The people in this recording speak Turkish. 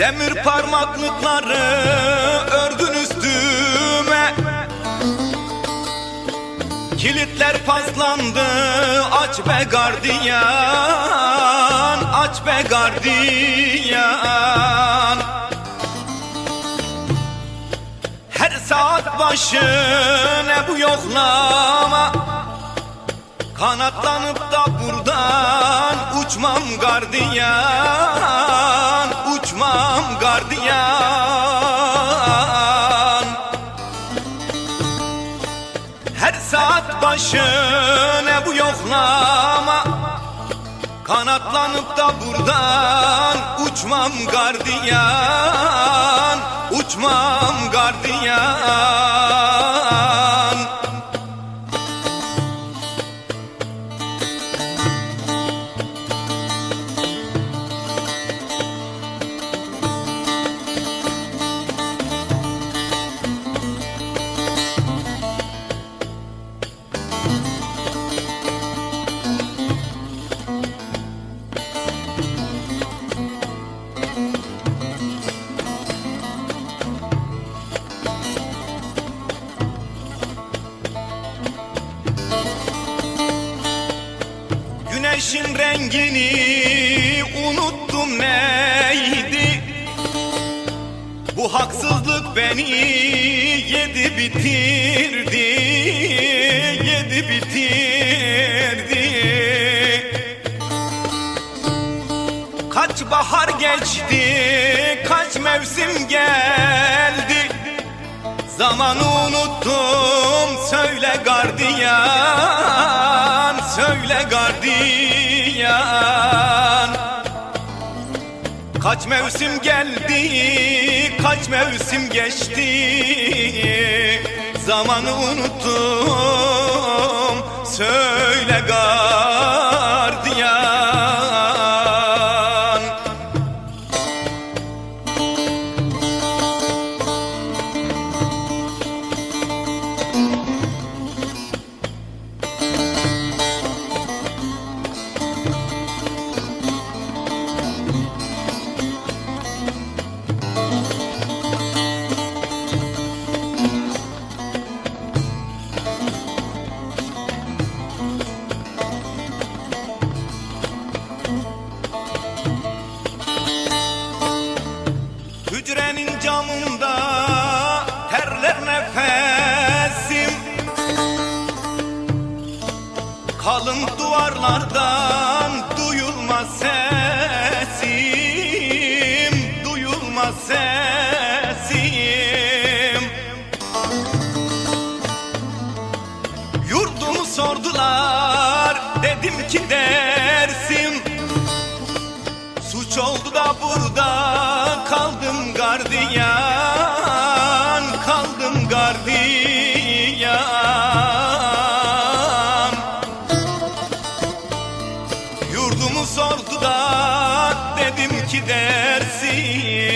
Demir parmaklıkları ördün üstüme. Kilitler paslandı aç be gardiyan Aç be gardiyan. Her saat başı ne bu yoklama? Kanatlanıp da buradan uçmam gardiyan Uçmam gardiyan. Her saat başı ne bu yoklama? Kanatlanıp da buradan uçmam gardiyan. Uçmam gardiyan Güneşin rengini unuttum neydi? Bu haksızlık beni yedi bitirdi Yedi bitirdi. Kaç bahar geçti kaç mevsim geldi? Zamanı unuttum söyle gardiyan Söyle gardiyan Kaç mevsim geldi kaç mevsim geçti? Zamanı unuttum söyle gardiyan Hücrenin camında terler nefesim. Kalın duvarlardan duyulmaz sesim Duyulmaz sesim. Yurdumu sordular dedim ki dersim. Suç oldu da burada ki